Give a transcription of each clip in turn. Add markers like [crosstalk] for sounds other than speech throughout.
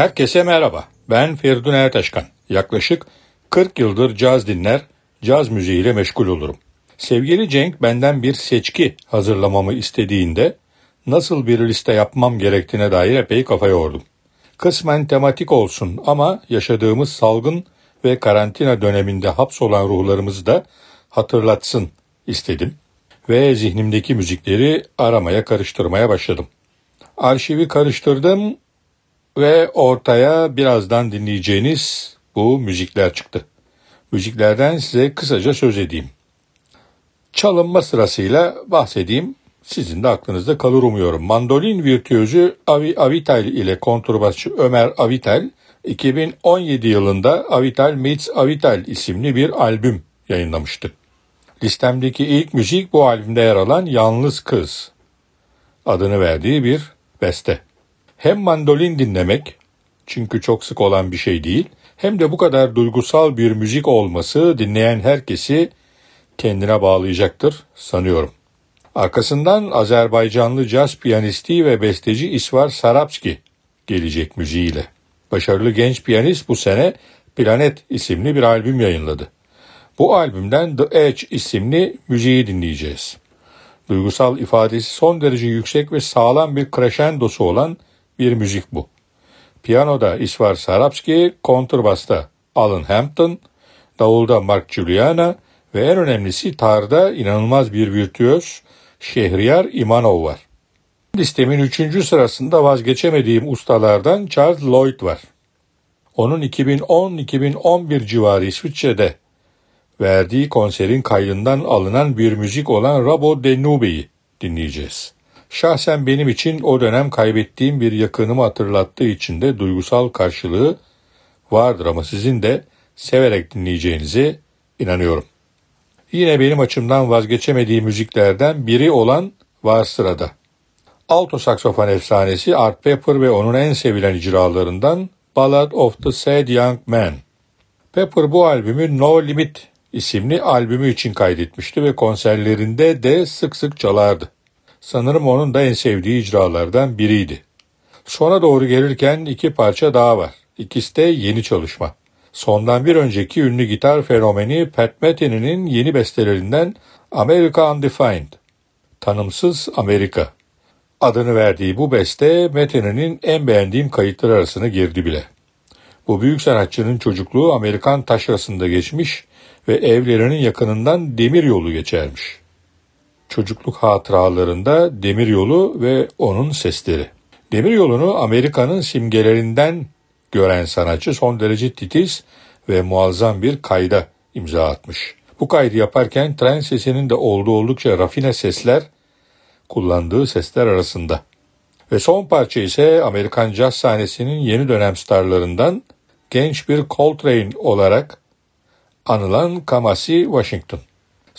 Herkese merhaba. Ben Feridun Ertaşkan. Yaklaşık 40 yıldır caz dinler, caz müziğiyle meşgul olurum. Sevgili Cenk benden bir seçki hazırlamamı istediğinde nasıl bir liste yapmam gerektiğine dair epey kafa yordum. Kısmen tematik olsun ama yaşadığımız salgın ve karantina döneminde hapsolan ruhlarımızı da hatırlatsın istedim ve zihnimdeki müzikleri aramaya karıştırmaya başladım. Arşivi karıştırdım ve ortaya birazdan dinleyeceğiniz bu müzikler çıktı. Müziklerden size kısaca söz edeyim. Çalınma sırasıyla bahsedeyim. Sizin de aklınızda kalır umuyorum. Mandolin virtüözü Avi Avital ile kontrbasçı Ömer Avital 2017 yılında Avital Meets Avital isimli bir albüm yayınlamıştı. Listemdeki ilk müzik bu albümde yer alan Yalnız Kız adını verdiği bir beste. Hem mandolin dinlemek, çünkü çok sık olan bir şey değil, hem de bu kadar duygusal bir müzik olması dinleyen herkesi kendine bağlayacaktır sanıyorum. Arkasından Azerbaycanlı caz piyanisti ve besteci İsvar Sarapski gelecek müziğiyle. Başarılı genç piyanist bu sene Planet isimli bir albüm yayınladı. Bu albümden The Edge isimli müziği dinleyeceğiz. Duygusal ifadesi son derece yüksek ve sağlam bir crescendosu olan bir müzik bu. Piyanoda İsvar Sarapski, kontrbasta Alan Hampton, davulda Mark Juliana ve en önemlisi tarda inanılmaz bir virtüöz Şehriyar İmanov var. Listemin üçüncü sırasında vazgeçemediğim ustalardan Charles Lloyd var. Onun 2010-2011 civarı İsviçre'de verdiği konserin kaydından alınan bir müzik olan Rabo de Nube'yi dinleyeceğiz. Şahsen benim için o dönem kaybettiğim bir yakınımı hatırlattığı için de duygusal karşılığı vardır ama sizin de severek dinleyeceğinize inanıyorum. Yine benim açımdan vazgeçemediğim müziklerden biri olan var sırada. Alto saksofon efsanesi Art Pepper ve onun en sevilen icralarından Ballad of the Sad Young Man. Pepper bu albümü No Limit isimli albümü için kaydetmişti ve konserlerinde de sık sık çalardı. Sanırım onun da en sevdiği icralardan biriydi. Sona doğru gelirken iki parça daha var. İkisi de yeni çalışma. Sondan bir önceki ünlü gitar fenomeni Pat Metheny'nin yeni bestelerinden America Undefined. Tanımsız Amerika. Adını verdiği bu beste Metheny'nin en beğendiğim kayıtlar arasına girdi bile. Bu büyük sanatçının çocukluğu Amerikan taşrasında geçmiş ve evlerinin yakınından demir yolu geçermiş çocukluk hatıralarında demiryolu ve onun sesleri. Demiryolunu Amerika'nın simgelerinden gören sanatçı son derece titiz ve muazzam bir kayda imza atmış. Bu kaydı yaparken tren sesinin de olduğu oldukça rafine sesler kullandığı sesler arasında. Ve son parça ise Amerikan caz sahnesinin yeni dönem starlarından genç bir Coltrane olarak anılan Kamasi Washington.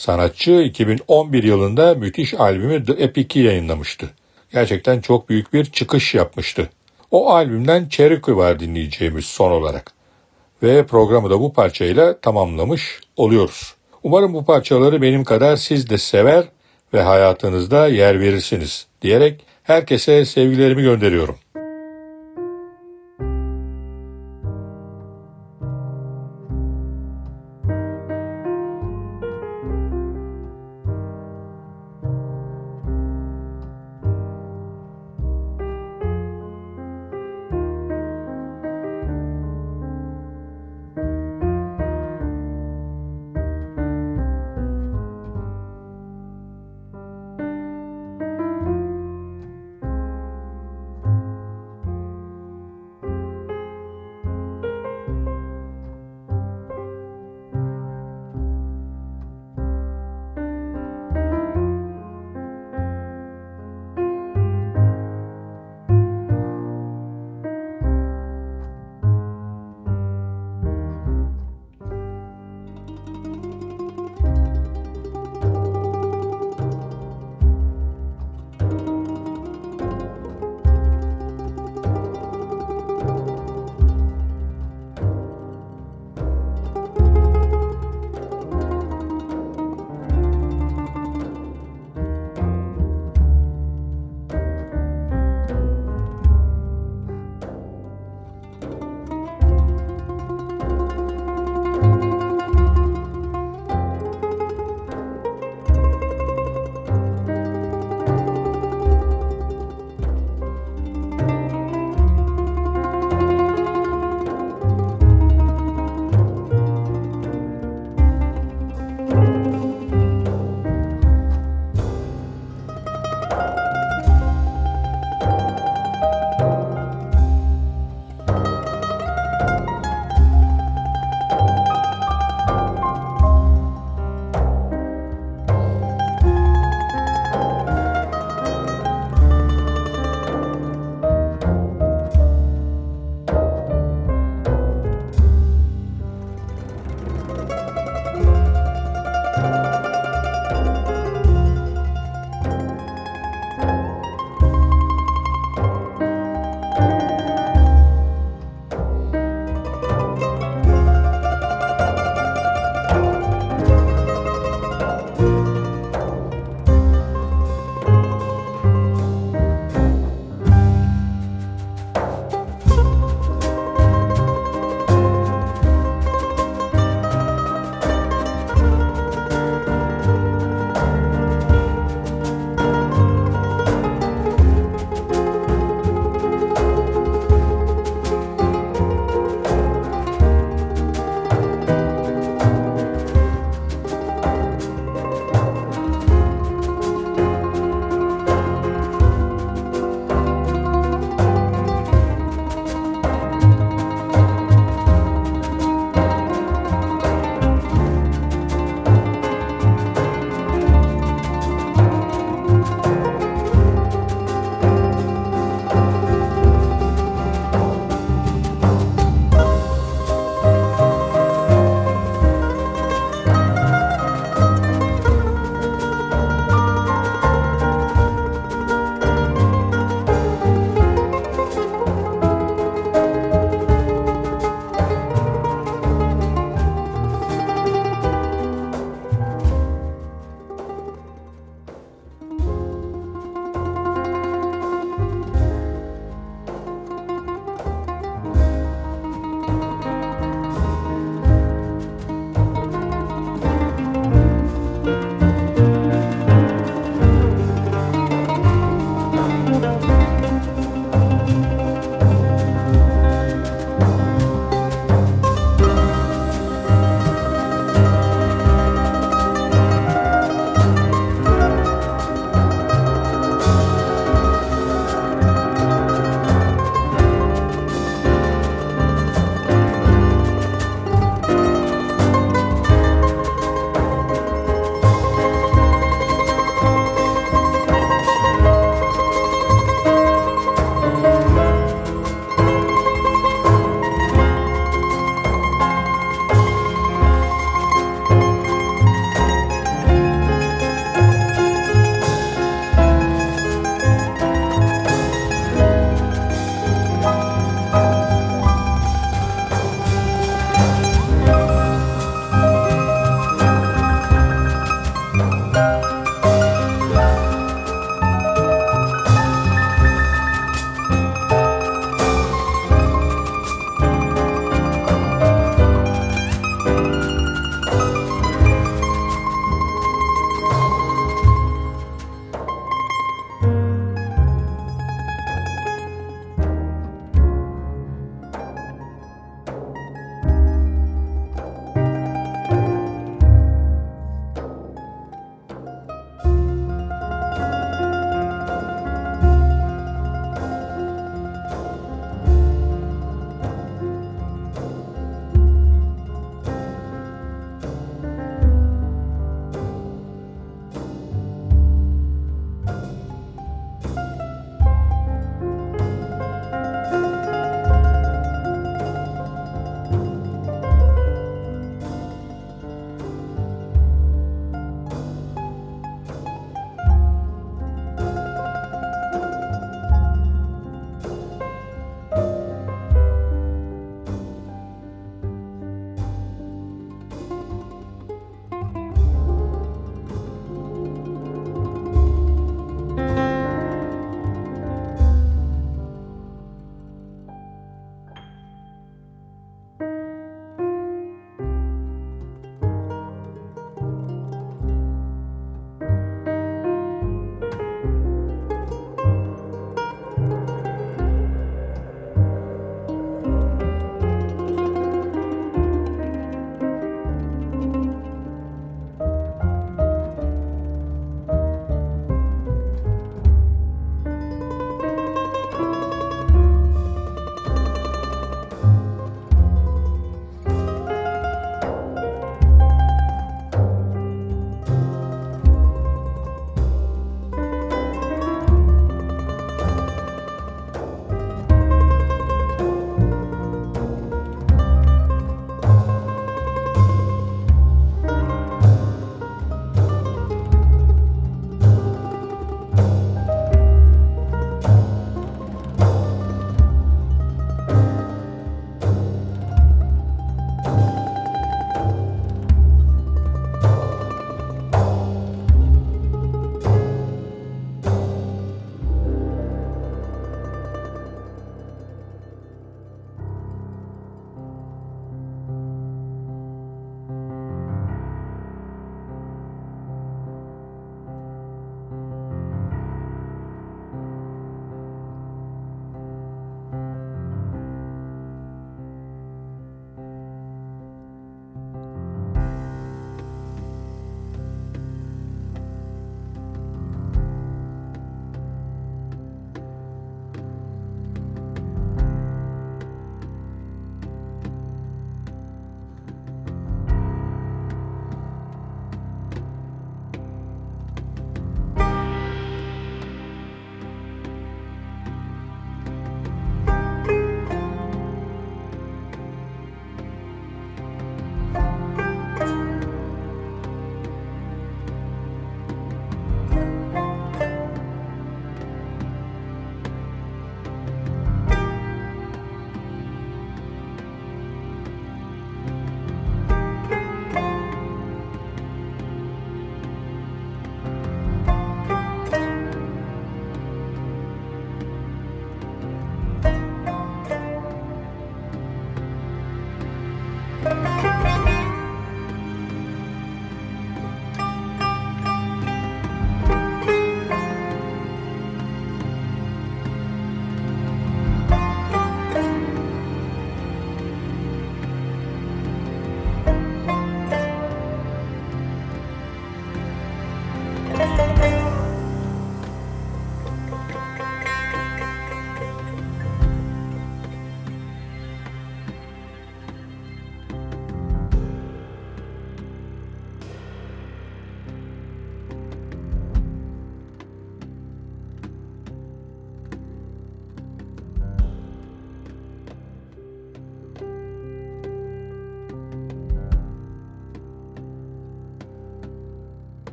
Sanatçı 2011 yılında müthiş albümü The Epic'i yayınlamıştı. Gerçekten çok büyük bir çıkış yapmıştı. O albümden Cherokee var dinleyeceğimiz son olarak. Ve programı da bu parçayla tamamlamış oluyoruz. Umarım bu parçaları benim kadar siz de sever ve hayatınızda yer verirsiniz diyerek herkese sevgilerimi gönderiyorum.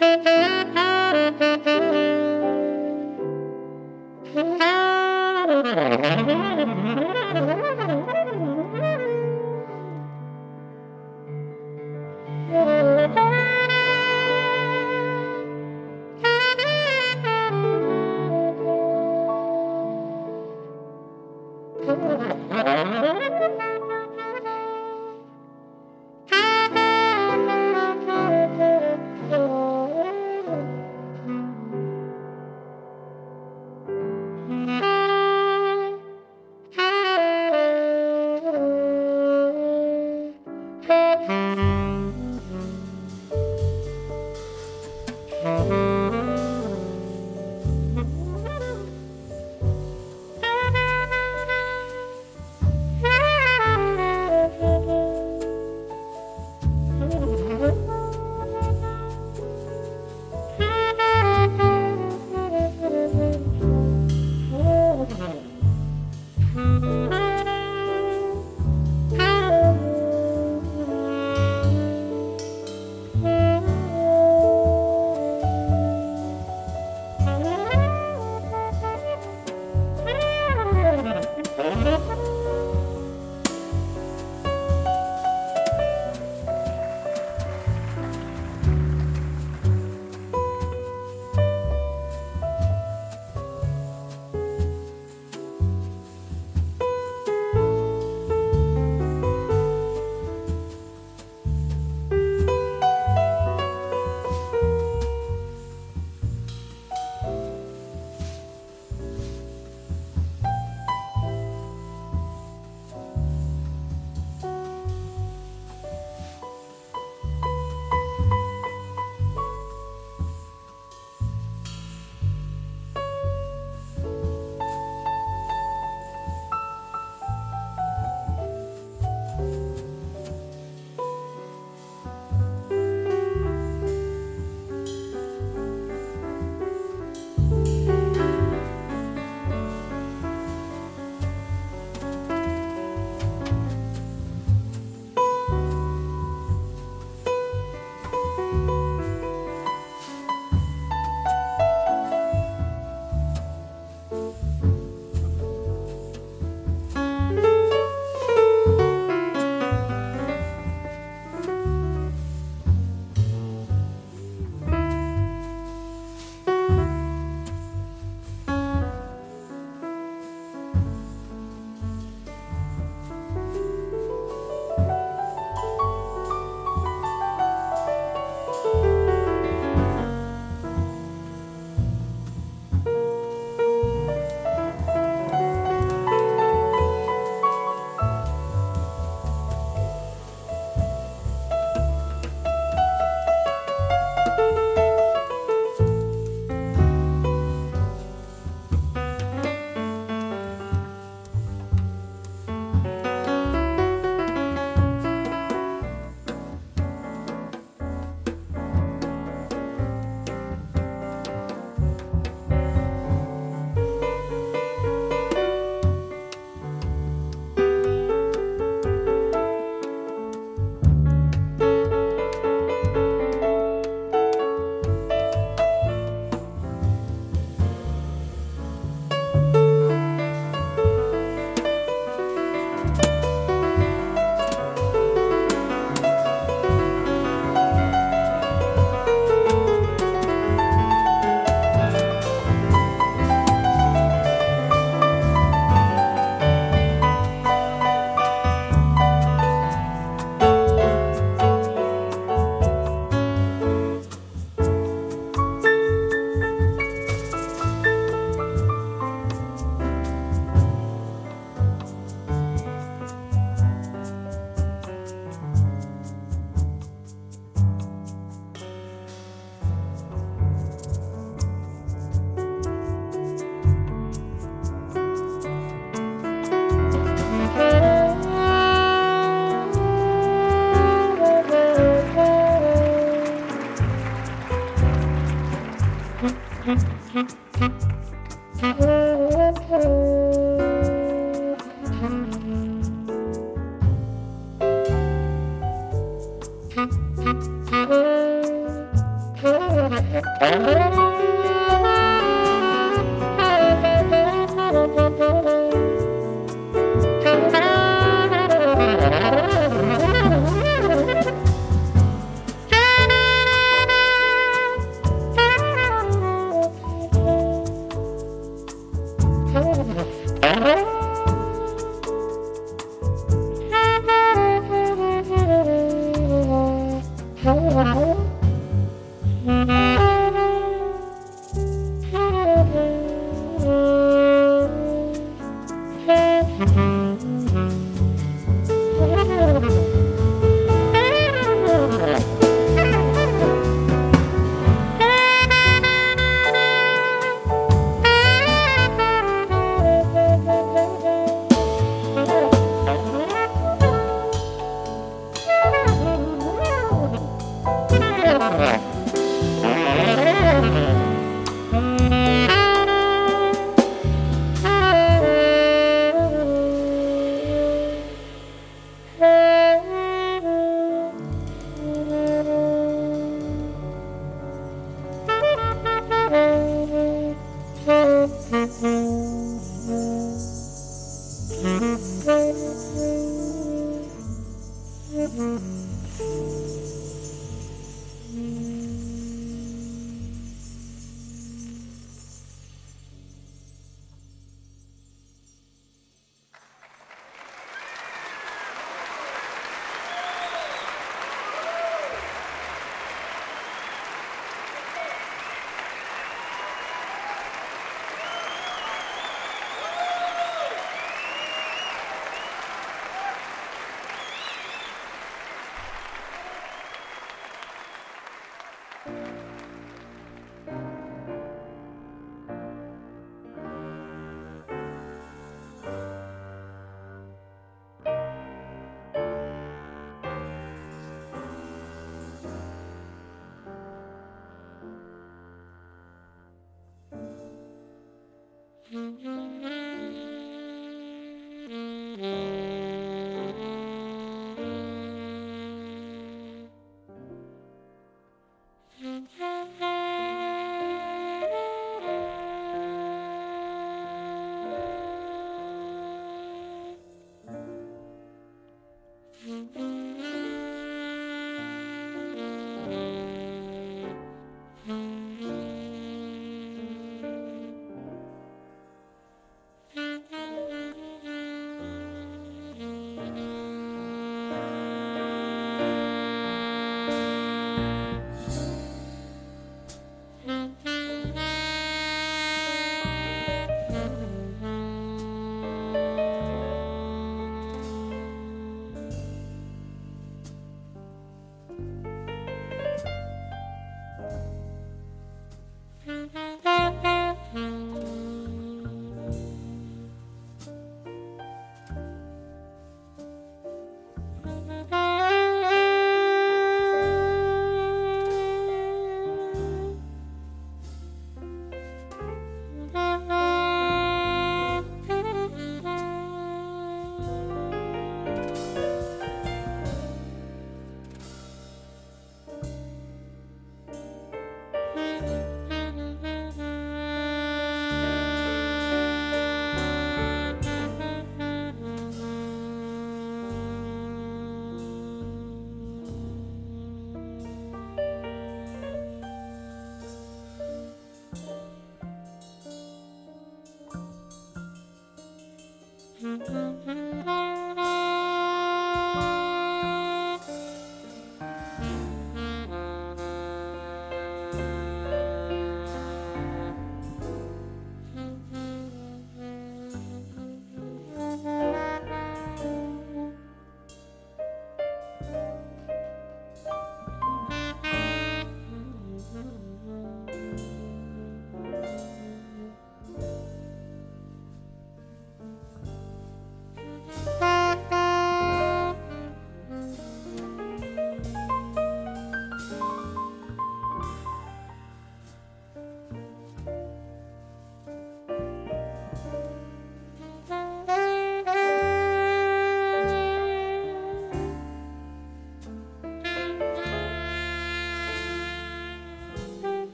Música [laughs]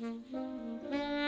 Mm-hmm.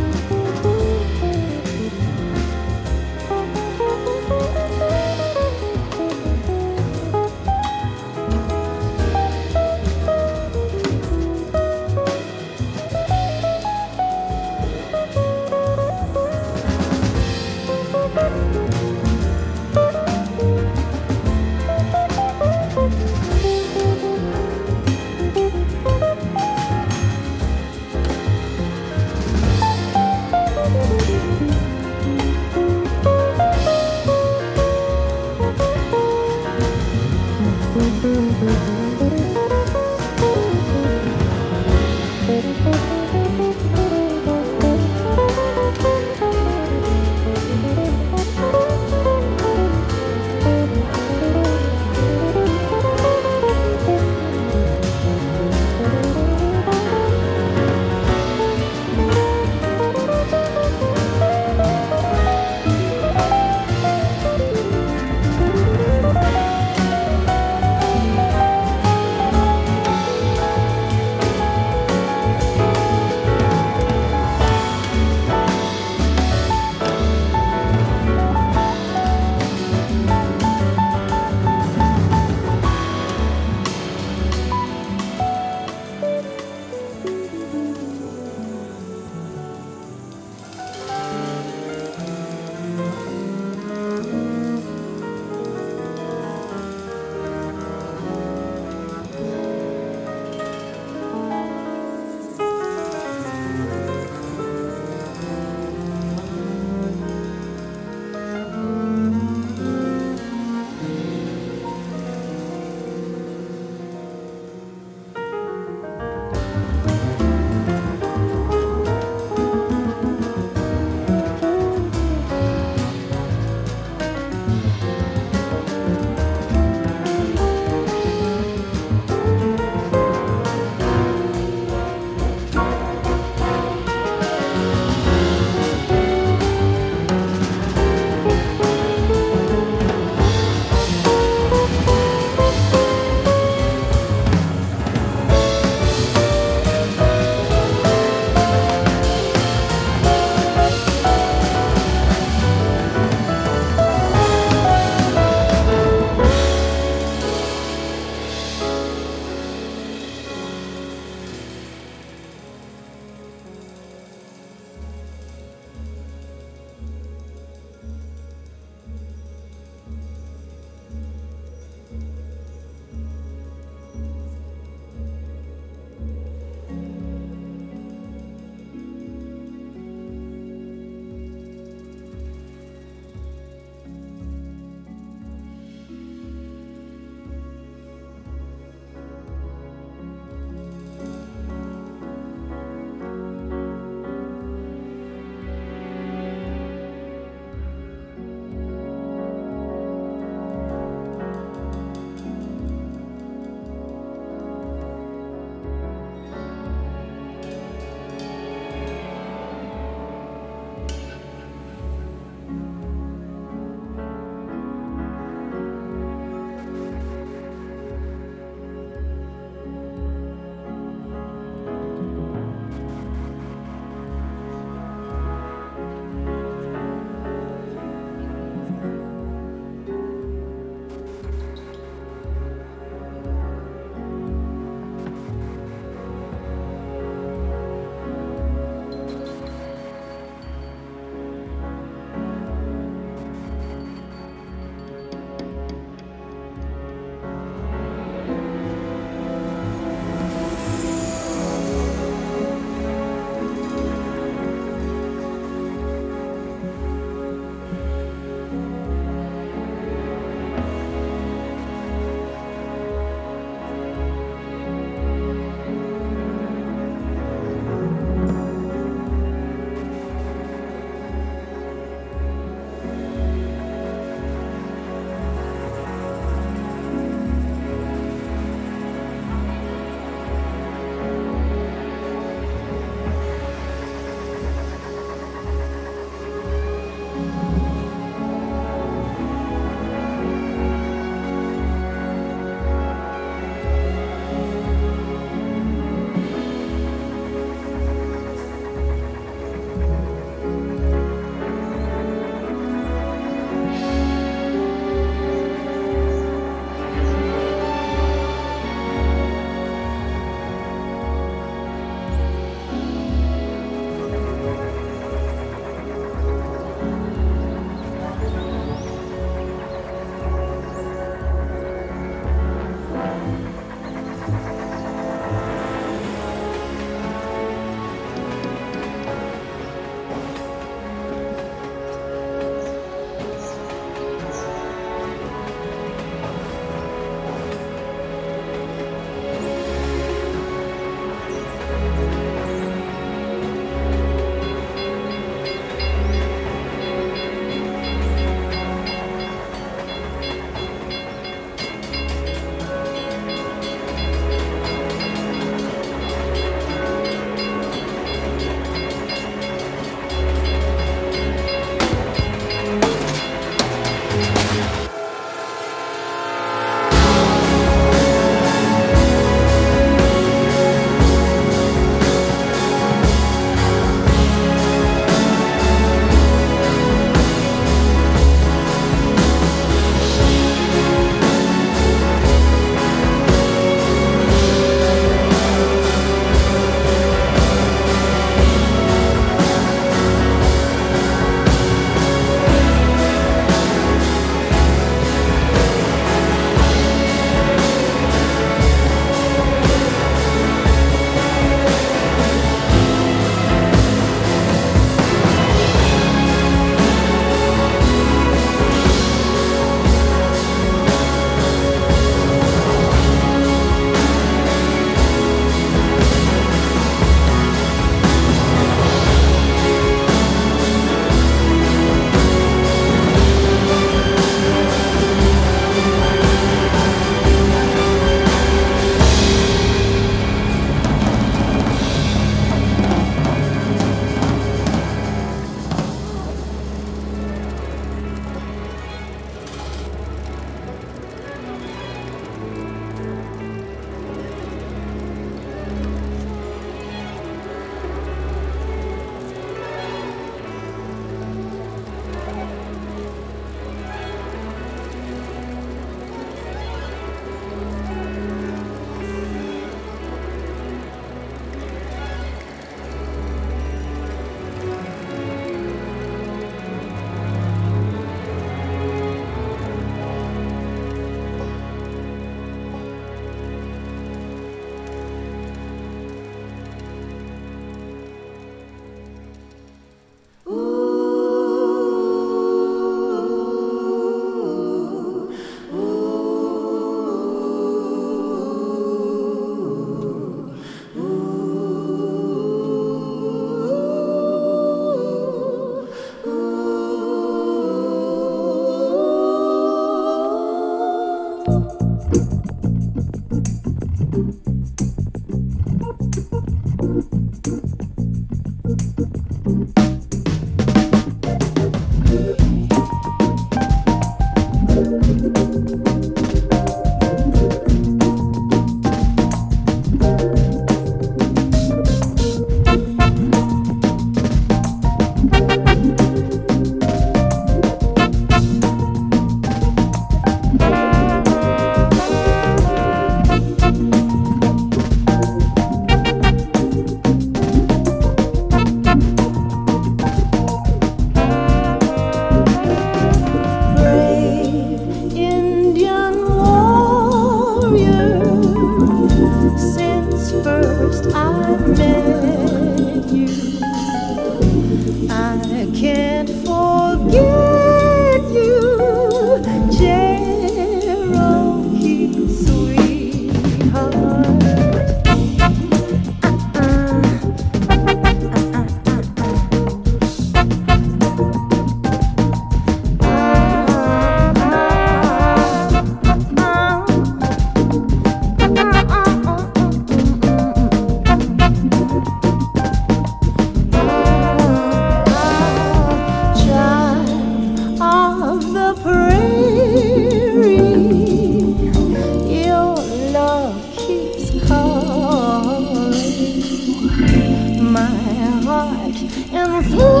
fool.